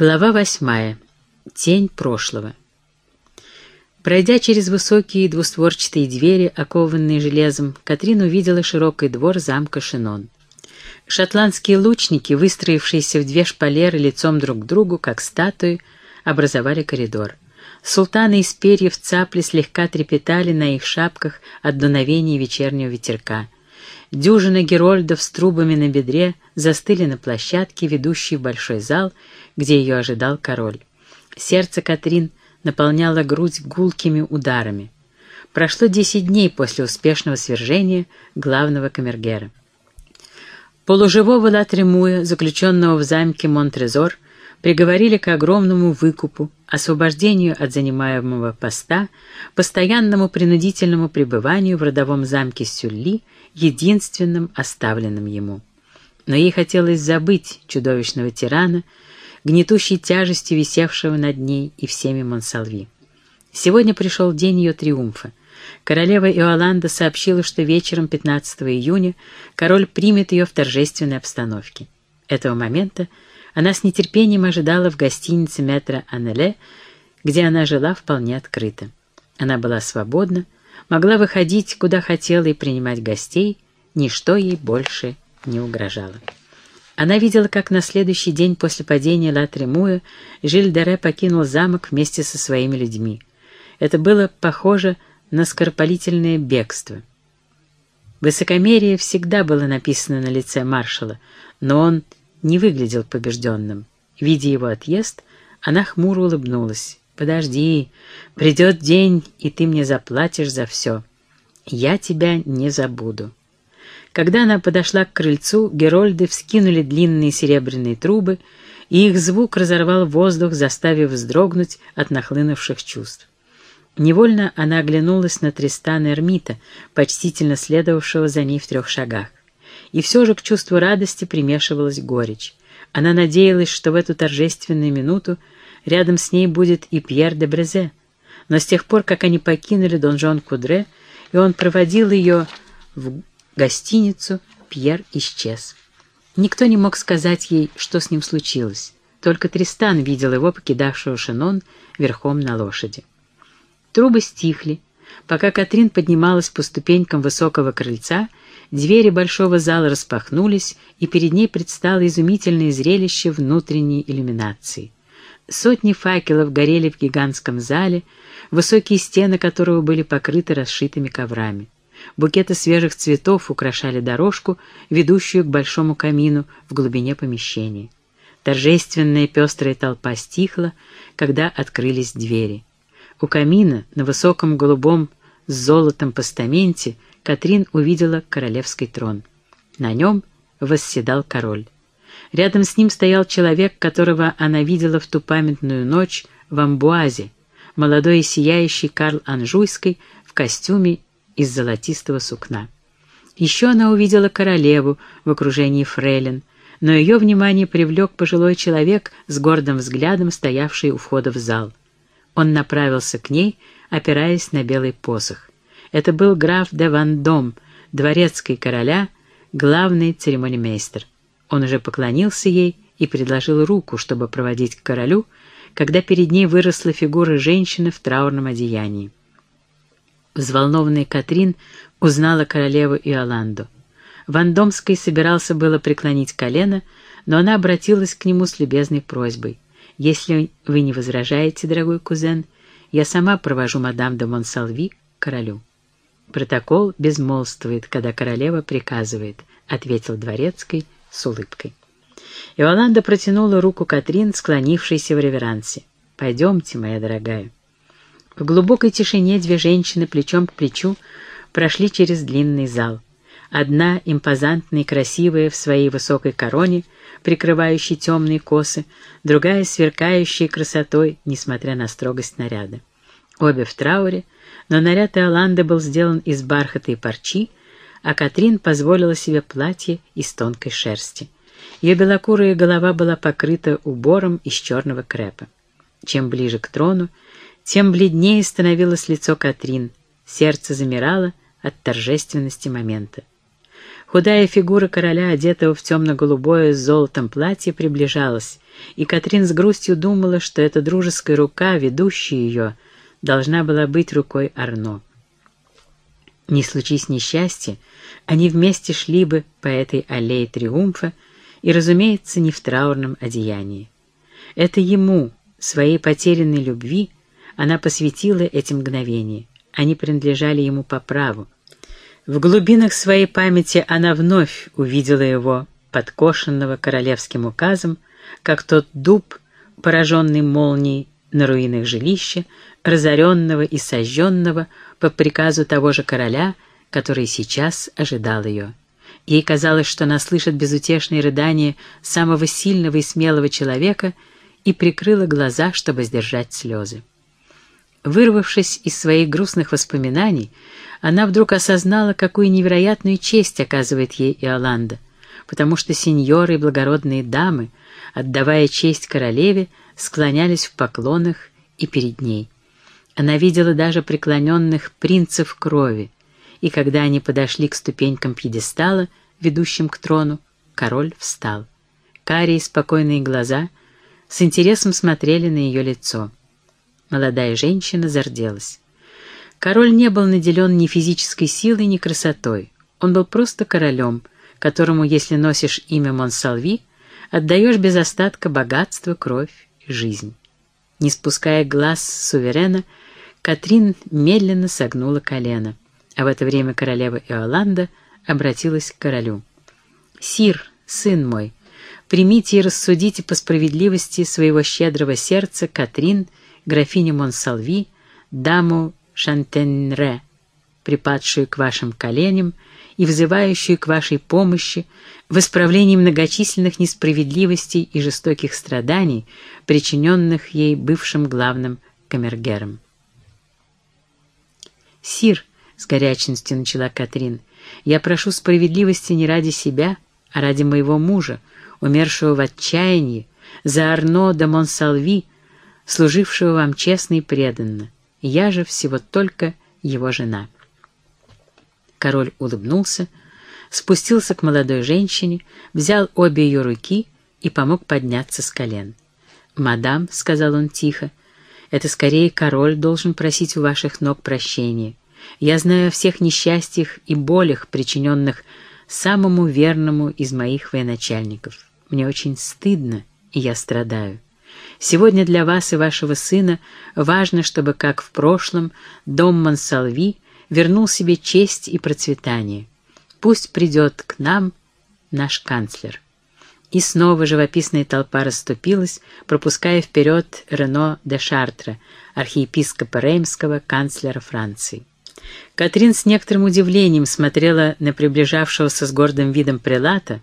Глава восьмая. Тень прошлого. Пройдя через высокие двустворчатые двери, окованные железом, Катрин увидела широкий двор замка Шинон. Шотландские лучники, выстроившиеся в две шпалеры лицом друг к другу, как статуи, образовали коридор. Султаны из перьев цапли слегка трепетали на их шапках от дуновения вечернего ветерка. Дюжина герольдов с трубами на бедре застыли на площадке, ведущей в большой зал, где ее ожидал король. Сердце Катрин наполняло грудь гулкими ударами. Прошло десять дней после успешного свержения главного камергера. Полуживого Латремуя, заключенного в замке Монтрезор, приговорили к огромному выкупу, освобождению от занимаемого поста, постоянному принудительному пребыванию в родовом замке Сюлли, единственным оставленным ему. Но ей хотелось забыть чудовищного тирана, гнетущей тяжестью висевшего над ней и всеми Монсалви. Сегодня пришел день ее триумфа. Королева Иоланда сообщила, что вечером 15 июня король примет ее в торжественной обстановке. Этого момента она с нетерпением ожидала в гостинице метро Аннеле, где она жила вполне открыто. Она была свободна, могла выходить куда хотела и принимать гостей, ничто ей больше не угрожало. Она видела, как на следующий день после падения Ла Тремуя Жиль-Дере покинул замок вместе со своими людьми. Это было похоже на скоропалительное бегство. Высокомерие всегда было написано на лице маршала, но он не выглядел побежденным. Видя его отъезд, она хмуро улыбнулась. «Подожди, придет день, и ты мне заплатишь за все. Я тебя не забуду». Когда она подошла к крыльцу, герольды вскинули длинные серебряные трубы, и их звук разорвал воздух, заставив вздрогнуть от нахлынувших чувств. Невольно она оглянулась на Тристана Эрмита, почтительно следовавшего за ней в трех шагах. И все же к чувству радости примешивалась горечь. Она надеялась, что в эту торжественную минуту рядом с ней будет и Пьер де Брезе. Но с тех пор, как они покинули донжон Кудре, и он проводил ее в гостиницу, Пьер исчез. Никто не мог сказать ей, что с ним случилось. Только Тристан видел его, покидавшего Шинон, верхом на лошади. Трубы стихли. Пока Катрин поднималась по ступенькам высокого крыльца, двери большого зала распахнулись, и перед ней предстало изумительное зрелище внутренней иллюминации. Сотни факелов горели в гигантском зале, высокие стены которого были покрыты расшитыми коврами. Букеты свежих цветов украшали дорожку, ведущую к большому камину в глубине помещения. Торжественная пестрая толпа стихла, когда открылись двери. У камина на высоком голубом с золотом постаменте Катрин увидела королевский трон. На нем восседал король. Рядом с ним стоял человек, которого она видела в ту памятную ночь в Амбуазе, молодой и сияющий Карл Анжуйский в костюме из золотистого сукна. Еще она увидела королеву в окружении фрейлин, но ее внимание привлек пожилой человек с гордым взглядом, стоявший у входа в зал. Он направился к ней, опираясь на белый посох. Это был граф де Вандом, дворецкий короля, главный церемонимейстер. Он уже поклонился ей и предложил руку, чтобы проводить к королю, когда перед ней выросла фигура женщины в траурном одеянии. Взволнованная Катрин узнала королеву Иоланду. Вандомский собирался было преклонить колено, но она обратилась к нему с любезной просьбой. «Если вы не возражаете, дорогой кузен, я сама провожу мадам де Монсалви к королю». «Протокол безмолвствует, когда королева приказывает», — ответил дворецкий с улыбкой. Иоланда протянула руку Катрин, склонившейся в реверансе. «Пойдемте, моя дорогая». В глубокой тишине две женщины плечом к плечу прошли через длинный зал. Одна, импозантная и красивая в своей высокой короне, прикрывающей темные косы, другая, сверкающая красотой, несмотря на строгость наряда. Обе в трауре, но наряд Иоланды был сделан из бархата и парчи, а Катрин позволила себе платье из тонкой шерсти. Ее белокурая голова была покрыта убором из черного крепа. Чем ближе к трону, тем бледнее становилось лицо Катрин, сердце замирало от торжественности момента. Худая фигура короля, одетого в темно-голубое с золотом платье, приближалась, и Катрин с грустью думала, что эта дружеская рука, ведущая ее, должна была быть рукой Арно. Не случись несчастья, они вместе шли бы по этой аллее триумфа, и, разумеется, не в траурном одеянии. Это ему, своей потерянной любви, она посвятила эти мгновения. Они принадлежали ему по праву. В глубинах своей памяти она вновь увидела его, подкошенного королевским указом, как тот дуб, пораженный молнией на руинах жилища, разоренного и сожженного по приказу того же короля, который сейчас ожидал ее. Ей казалось, что она слышит безутешные рыдания самого сильного и смелого человека и прикрыла глаза, чтобы сдержать слезы. Вырвавшись из своих грустных воспоминаний, она вдруг осознала, какую невероятную честь оказывает ей Иоланда, потому что сеньоры и благородные дамы, отдавая честь королеве, склонялись в поклонах и перед ней. Она видела даже преклоненных принцев крови, и когда они подошли к ступенькам пьедестала, ведущим к трону, король встал. Карие спокойные глаза с интересом смотрели на ее лицо. Молодая женщина зарделась. Король не был наделен ни физической силой, ни красотой. Он был просто королем, которому, если носишь имя Монсалви, отдаешь без остатка богатство, кровь и жизнь. Не спуская глаз с суверена, Катрин медленно согнула колено, а в это время королева Иоланда обратилась к королю. «Сир, сын мой, примите и рассудите по справедливости своего щедрого сердца Катрин — графиню Монсалви, даму Шантенре, припадшую к вашим коленям и взывающую к вашей помощи в исправлении многочисленных несправедливостей и жестоких страданий, причиненных ей бывшим главным камергером. «Сир», — с горячностью начала Катрин, — «я прошу справедливости не ради себя, а ради моего мужа, умершего в отчаянии, за Арно де Монсалви, служившего вам честно и преданно. Я же всего только его жена». Король улыбнулся, спустился к молодой женщине, взял обе ее руки и помог подняться с колен. «Мадам», — сказал он тихо, — «это скорее король должен просить у ваших ног прощения. Я знаю о всех несчастьях и болях, причиненных самому верному из моих военачальников. Мне очень стыдно, и я страдаю. Сегодня для вас и вашего сына важно, чтобы, как в прошлом, дом Монсалви вернул себе честь и процветание. Пусть придет к нам наш канцлер». И снова живописная толпа расступилась, пропуская вперед Рено де Шартра, архиепископа Реймского, канцлера Франции. Катрин с некоторым удивлением смотрела на приближавшегося с гордым видом прелата,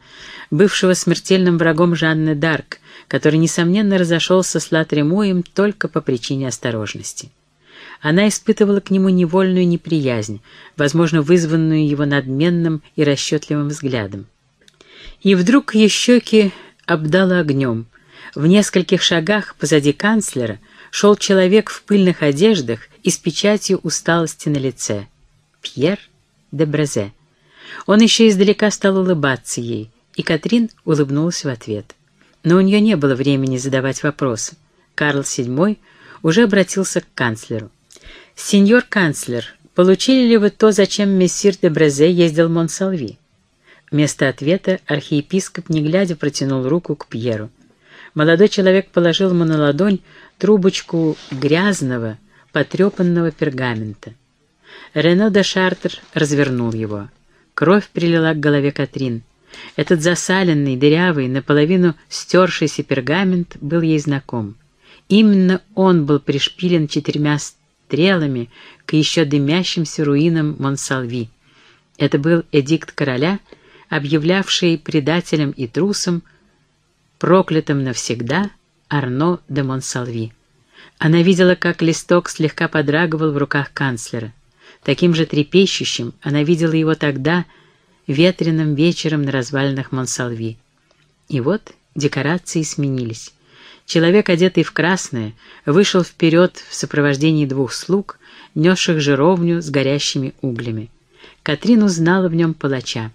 бывшего смертельным врагом Жанны Д'Арк, который, несомненно, разошелся с Латремуем только по причине осторожности. Она испытывала к нему невольную неприязнь, возможно, вызванную его надменным и расчетливым взглядом. И вдруг ее щеки обдало огнем. В нескольких шагах позади канцлера шел человек в пыльных одеждах и с печатью усталости на лице. Пьер де Брезе. Он еще издалека стал улыбаться ей, и Катрин улыбнулась в ответ. Но у нее не было времени задавать вопросы. Карл VII уже обратился к канцлеру. «Сеньор канцлер, получили ли вы то, зачем мессир де Брезе ездил в Монсалви?» Вместо ответа архиепископ, не глядя, протянул руку к Пьеру. Молодой человек положил ему на ладонь трубочку грязного, потрепанного пергамента. Рено де Шартер развернул его. Кровь прилила к голове Катрин. Этот засаленный, дырявый, наполовину стершийся пергамент был ей знаком. Именно он был пришпилен четырьмя стрелами к еще дымящимся руинам Монсалви. Это был эдикт короля, объявлявший предателем и трусом, проклятым навсегда, Арно де Монсалви. Она видела, как листок слегка подрагивал в руках канцлера. Таким же трепещущим она видела его тогда, ветреным вечером на развалинах Монсалви. И вот декорации сменились. Человек, одетый в красное, вышел вперед в сопровождении двух слуг, несших жировню с горящими углями. Катрин узнала в нем палача.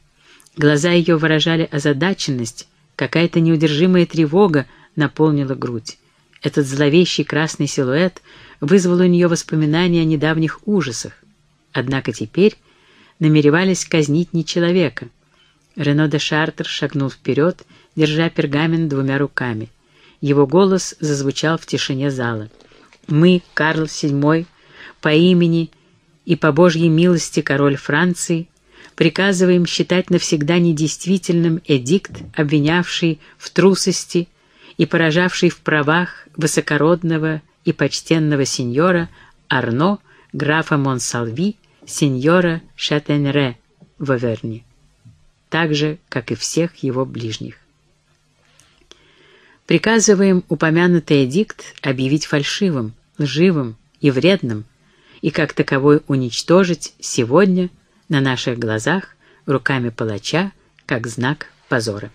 Глаза ее выражали озадаченность, какая-то неудержимая тревога наполнила грудь. Этот зловещий красный силуэт вызвал у нее воспоминания о недавних ужасах. Однако теперь намеревались казнить не человека. Рено де Шартер шагнул вперед, держа пергамент двумя руками. Его голос зазвучал в тишине зала. «Мы, Карл VII, по имени и по Божьей милости король Франции, приказываем считать навсегда недействительным эдикт, обвинявший в трусости и поражавший в правах высокородного и почтенного сеньора Арно, графа Монсалви, сеньора Шатенре в Аверне, так же, как и всех его ближних. Приказываем упомянутый эдикт объявить фальшивым, лживым и вредным, и как таковой уничтожить сегодня на наших глазах руками палача, как знак позора.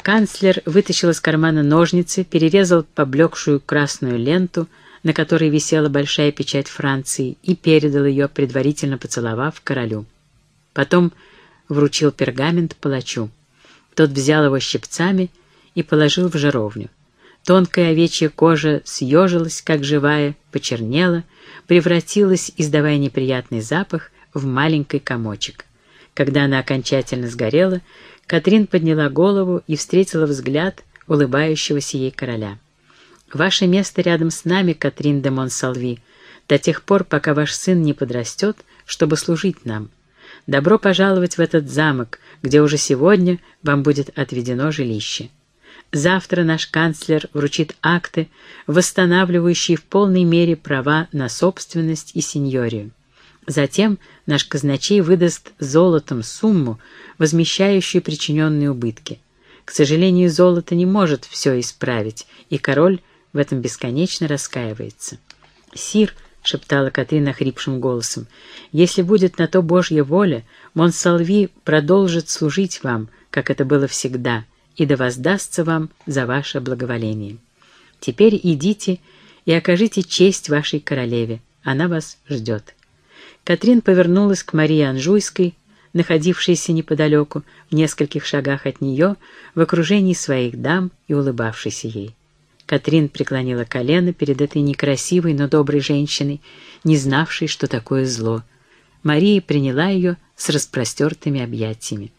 Канцлер вытащил из кармана ножницы, перерезал поблекшую красную ленту, на которой висела большая печать Франции, и передал ее, предварительно поцеловав королю. Потом вручил пергамент палачу. Тот взял его щипцами и положил в жаровню. Тонкая овечья кожа съежилась, как живая, почернела, превратилась, издавая неприятный запах, в маленький комочек. Когда она окончательно сгорела, Катрин подняла голову и встретила взгляд улыбающегося ей короля. «Ваше место рядом с нами, Катрин де Монсалви, до тех пор, пока ваш сын не подрастет, чтобы служить нам. Добро пожаловать в этот замок, где уже сегодня вам будет отведено жилище. Завтра наш канцлер вручит акты, восстанавливающие в полной мере права на собственность и сеньорию. Затем наш казначей выдаст золотом сумму, возмещающую причиненные убытки. К сожалению, золото не может все исправить, и король в этом бесконечно раскаивается. «Сир», — шептала Катрина хрипшим голосом, — «если будет на то Божья воля, Монсалви продолжит служить вам, как это было всегда, и да воздастся вам за ваше благоволение. Теперь идите и окажите честь вашей королеве, она вас ждет». Катрин повернулась к Марии Анжуйской, находившейся неподалеку, в нескольких шагах от нее, в окружении своих дам и улыбавшейся ей. Катрин преклонила колено перед этой некрасивой, но доброй женщиной, не знавшей, что такое зло. Мария приняла ее с распростертыми объятиями.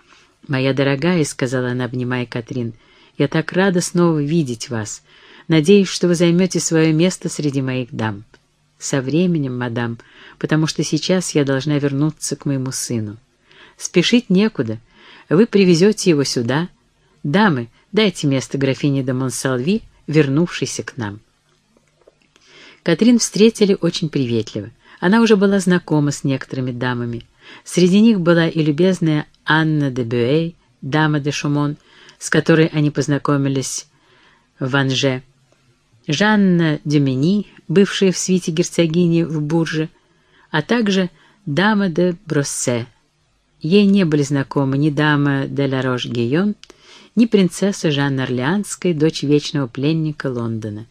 «Моя дорогая», — сказала она, обнимая Катрин, — «я так рада снова видеть вас. Надеюсь, что вы займете свое место среди моих дам». «Со временем, мадам, потому что сейчас я должна вернуться к моему сыну. Спешить некуда. Вы привезете его сюда. Дамы, дайте место графине де Монсалви, вернувшейся к нам». Катрин встретили очень приветливо. Она уже была знакома с некоторыми дамами. Среди них была и любезная Анна де Бюэй, дама де Шумон, с которой они познакомились в Анже. Жанна Дюмени, бывшая в свите герцогини в Бурже, а также дама де Броссе. Ей не были знакомы ни дама де ла Рош-Гийон, ни принцесса Жанна Орлеанская, дочь вечного пленника Лондона.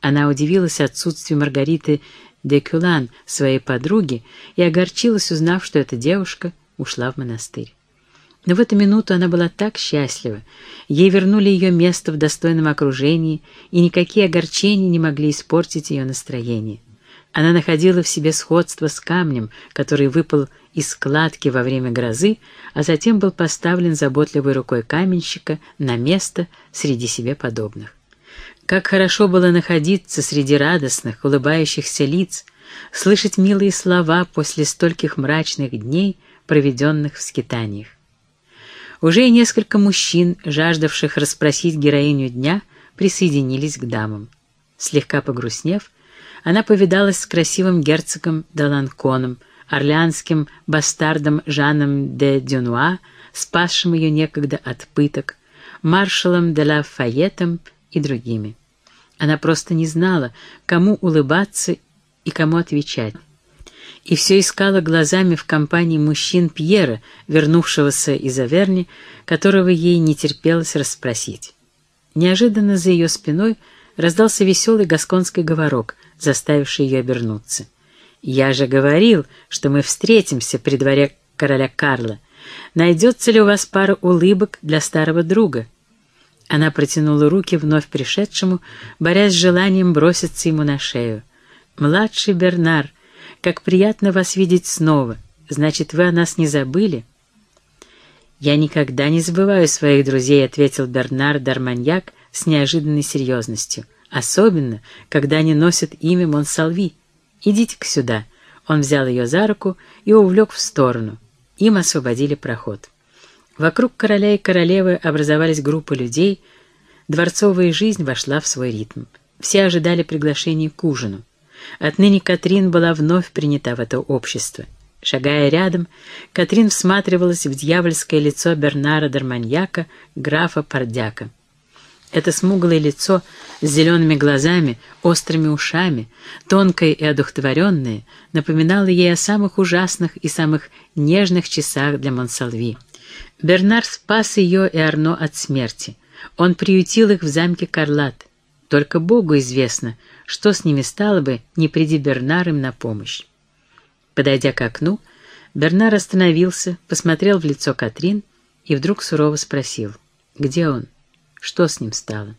Она удивилась отсутствию Маргариты де Кюлан, своей подруги, и огорчилась, узнав, что эта девушка ушла в монастырь. Но в эту минуту она была так счастлива. Ей вернули ее место в достойном окружении, и никакие огорчения не могли испортить ее настроение. Она находила в себе сходство с камнем, который выпал из складки во время грозы, а затем был поставлен заботливой рукой каменщика на место среди себе подобных. Как хорошо было находиться среди радостных, улыбающихся лиц, слышать милые слова после стольких мрачных дней, проведенных в скитаниях. Уже несколько мужчин, жаждавших расспросить героиню дня, присоединились к дамам. Слегка погрустнев, она повидалась с красивым герцогом Даланконом, орлеанским бастардом Жаном де Дюнуа, спасшим ее некогда от пыток, маршалом де ла Файетом и другими. Она просто не знала, кому улыбаться и кому отвечать и все искала глазами в компании мужчин Пьера, вернувшегося из Аверни, которого ей не терпелось расспросить. Неожиданно за ее спиной раздался веселый гасконский говорок, заставивший ее обернуться. «Я же говорил, что мы встретимся при дворе короля Карла. найдется ли у вас пара улыбок для старого друга?» Она протянула руки вновь пришедшему, борясь с желанием броситься ему на шею. «Младший Бернар, как приятно вас видеть снова. Значит, вы о нас не забыли?» «Я никогда не забываю своих друзей», — ответил Бернар Дарманьяк с неожиданной серьезностью. «Особенно, когда они носят имя Монсалви. Идите-ка сюда». Он взял ее за руку и увлек в сторону. Им освободили проход. Вокруг короля и королевы образовались группы людей, дворцовая жизнь вошла в свой ритм. Все ожидали приглашения к ужину. Отныне Катрин была вновь принята в это общество. Шагая рядом, Катрин всматривалась в дьявольское лицо Бернара Дарманьяка, графа Пардяка. Это смуглое лицо с зелеными глазами, острыми ушами, тонкое и одухотворенное, напоминало ей о самых ужасных и самых нежных часах для Монсалви. Бернар спас ее и Арно от смерти. Он приютил их в замке Карлат. Только Богу известно, что с ними стало бы, не приди Бернар им на помощь. Подойдя к окну, Бернар остановился, посмотрел в лицо Катрин и вдруг сурово спросил, где он, что с ним стало.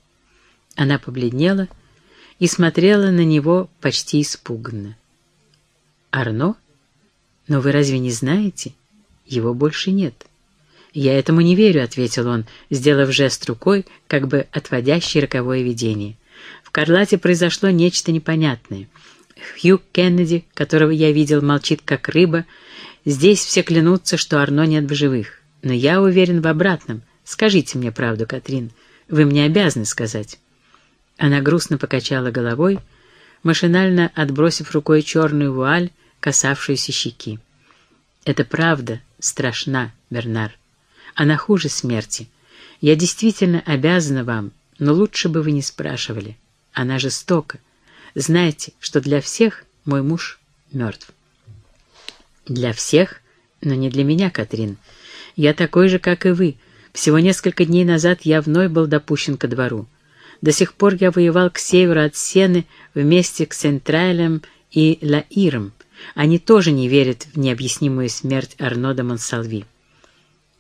Она побледнела и смотрела на него почти испуганно. «Арно? Но вы разве не знаете? Его больше нет». «Я этому не верю», — ответил он, сделав жест рукой, как бы отводящий роковое видение. «В Карлате произошло нечто непонятное. Хью Кеннеди, которого я видел, молчит как рыба. Здесь все клянутся, что Арно нет в живых. Но я уверен в обратном. Скажите мне правду, Катрин. Вы мне обязаны сказать». Она грустно покачала головой, машинально отбросив рукой черную вуаль, касавшуюся щеки. «Это правда страшна, Бернар. Она хуже смерти. Я действительно обязана вам, но лучше бы вы не спрашивали. Она жестока. Знайте, что для всех мой муж мертв. Для всех, но не для меня, Катрин. Я такой же, как и вы. Всего несколько дней назад я вновь был допущен ко двору. До сих пор я воевал к северу от Сены вместе с Централем и Лаиром. Они тоже не верят в необъяснимую смерть Арно де Монсалви.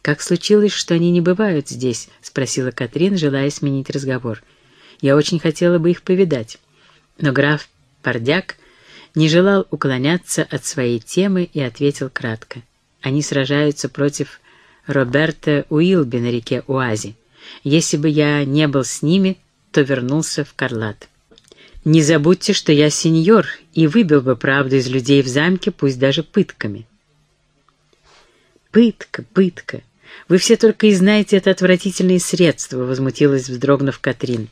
«Как случилось, что они не бывают здесь?» — спросила Катрин, желая сменить разговор. «Я очень хотела бы их повидать». Но граф Пардяк не желал уклоняться от своей темы и ответил кратко. Они сражаются против Роберта Уилби на реке Уази. Если бы я не был с ними, то вернулся в Карлат. Не забудьте, что я сеньор и выбил бы правду из людей в замке, пусть даже пытками. Пытка, пытка. Вы все только и знаете это отвратительные средства, возмутилась, вздрогнув Катрин.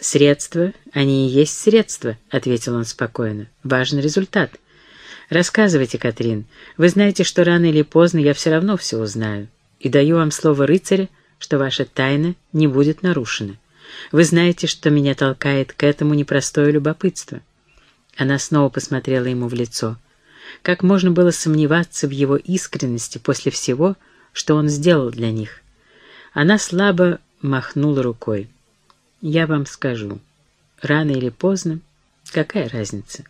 «Средства, они и есть средства», — ответил он спокойно. «Важный результат. Рассказывайте, Катрин. Вы знаете, что рано или поздно я все равно все узнаю. И даю вам слово рыцаря, что ваша тайна не будет нарушена. Вы знаете, что меня толкает к этому непростое любопытство». Она снова посмотрела ему в лицо. Как можно было сомневаться в его искренности после всего, что он сделал для них? Она слабо махнула рукой. Я вам скажу. Рано или поздно, какая разница?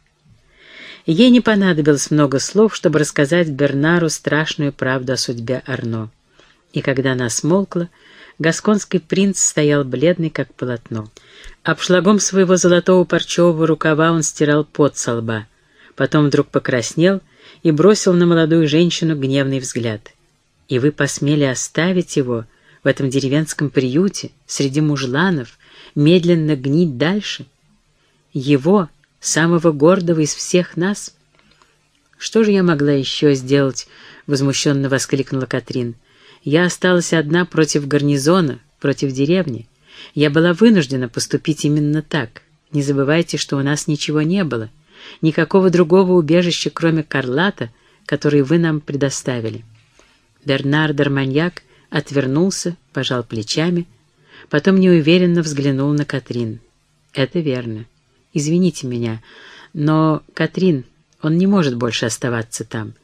Ей не понадобилось много слов, чтобы рассказать Бернару страшную правду о судьбе Арно. И когда она смолкла, гасконский принц стоял бледный, как полотно. Обшлагом своего золотого парчевого рукава он стирал пот со лба. Потом вдруг покраснел и бросил на молодую женщину гневный взгляд. «И вы посмели оставить его в этом деревенском приюте, среди мужланов, медленно гнить дальше? Его, самого гордого из всех нас? Что же я могла еще сделать? Возмущенно воскликнула Катрин. Я осталась одна против гарнизона, против деревни. Я была вынуждена поступить именно так. Не забывайте, что у нас ничего не было. Никакого другого убежища, кроме Карлата, который вы нам предоставили. Бернар Дарманьяк отвернулся, пожал плечами, Потом неуверенно взглянул на Катрин. «Это верно. Извините меня, но, Катрин, он не может больше оставаться там.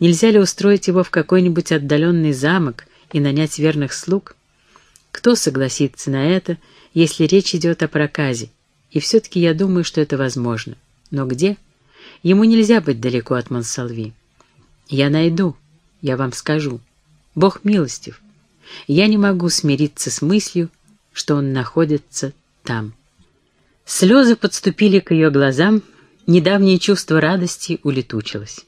Нельзя ли устроить его в какой-нибудь отдаленный замок и нанять верных слуг? Кто согласится на это, если речь идет о проказе? И все-таки я думаю, что это возможно. Но где? Ему нельзя быть далеко от Монсалви. Я найду, я вам скажу. Бог милостив. Я не могу смириться с мыслью, что он находится там. Слезы подступили к ее глазам, недавнее чувство радости улетучилось.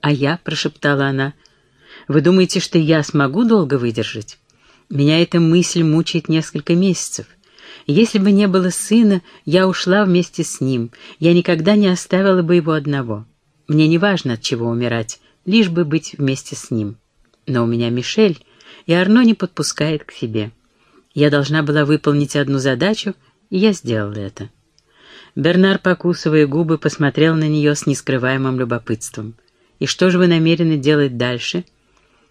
«А я», — прошептала она, — «вы думаете, что я смогу долго выдержать? Меня эта мысль мучает несколько месяцев. Если бы не было сына, я ушла вместе с ним, я никогда не оставила бы его одного. Мне не важно, от чего умирать, лишь бы быть вместе с ним. Но у меня Мишель, и Арно не подпускает к себе. Я должна была выполнить одну задачу, и я сделала это. Бернар, покусывая губы, посмотрел на нее с нескрываемым любопытством. «И что же вы намерены делать дальше?»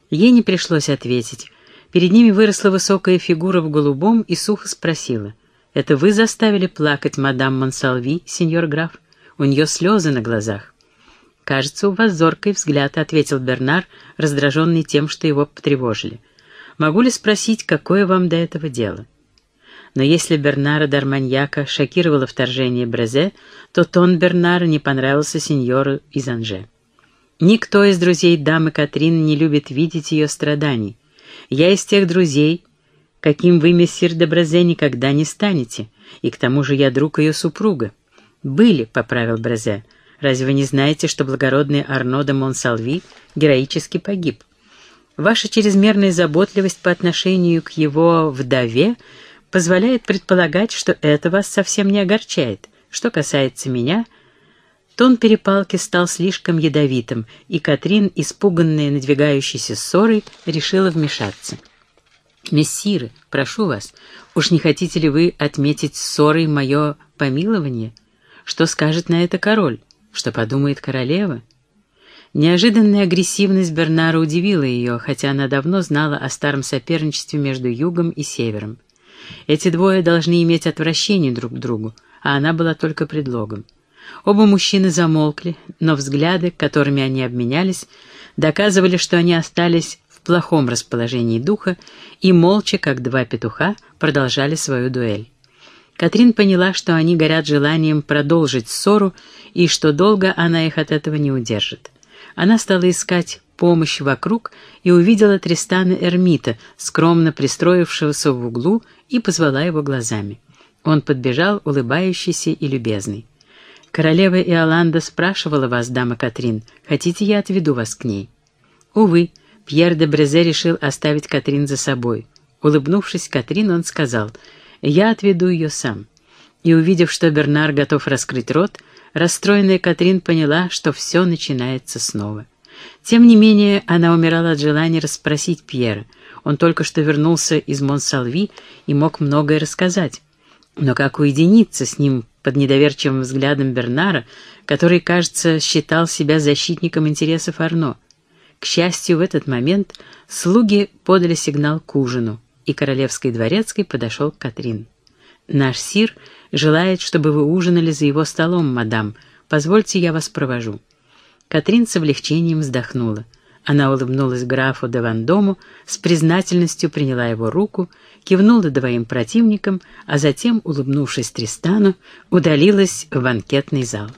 Ей не пришлось ответить. Перед ними выросла высокая фигура в голубом и сухо спросила. «Это вы заставили плакать мадам Монсалви, сеньор граф? У нее слезы на глазах». «Кажется, у вас зоркий взгляд», — ответил Бернар, раздраженный тем, что его потревожили. «Могу ли спросить, какое вам до этого дело?» Но если Бернара Дарманьяка шокировало вторжение Брезе, то тон Бернара не понравился сеньору из Анже. Никто из друзей дамы Катрин не любит видеть ее страданий. Я из тех друзей, каким вы, мессир де Брезе, никогда не станете, и к тому же я друг ее супруга. «Были», — поправил Брезе. «Разве вы не знаете, что благородный Арно де Монсалви героически погиб? Ваша чрезмерная заботливость по отношению к его вдове — позволяет предполагать, что это вас совсем не огорчает. Что касается меня, тон перепалки стал слишком ядовитым, и Катрин, испуганная надвигающейся ссорой, решила вмешаться. «Мессиры, прошу вас, уж не хотите ли вы отметить ссорой мое помилование? Что скажет на это король? Что подумает королева?» Неожиданная агрессивность Бернара удивила ее, хотя она давно знала о старом соперничестве между югом и севером. Эти двое должны иметь отвращение друг к другу, а она была только предлогом. Оба мужчины замолкли, но взгляды, которыми они обменялись, доказывали, что они остались в плохом расположении духа и молча, как два петуха, продолжали свою дуэль. Катрин поняла, что они горят желанием продолжить ссору и что долго она их от этого не удержит. Она стала искать помощь вокруг и увидела Тристана Эрмита, скромно пристроившегося в углу, и позвала его глазами. Он подбежал, улыбающийся и любезный. «Королева Иоланда спрашивала вас, дама Катрин, хотите, я отведу вас к ней?» Увы, Пьер де Брезе решил оставить Катрин за собой. Улыбнувшись Катрин, он сказал, «Я отведу ее сам». И, увидев, что Бернар готов раскрыть рот, расстроенная Катрин поняла, что все начинается снова. Тем не менее, она умирала от желания расспросить Пьера. Он только что вернулся из Монсалви и мог многое рассказать. Но как уединиться с ним под недоверчивым взглядом Бернара, который, кажется, считал себя защитником интересов Арно? К счастью, в этот момент слуги подали сигнал к ужину, и королевский дворецкий подошел к Катрин. «Наш сир желает, чтобы вы ужинали за его столом, мадам. Позвольте, я вас провожу». Катрин с облегчением вздохнула. Она улыбнулась графу де Вандому, с признательностью приняла его руку, кивнула двоим противникам, а затем, улыбнувшись Тристану, удалилась в банкетный зал.